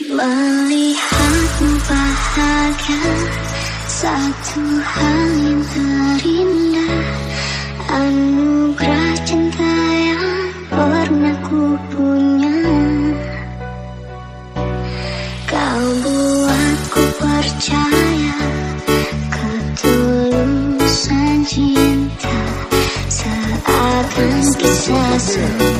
Melihatmu bahagia Satu hal yang terindah. Anugerah cinta yang pernah ku punya. Kau buatku percaya Ketulusan cinta Seakan kisah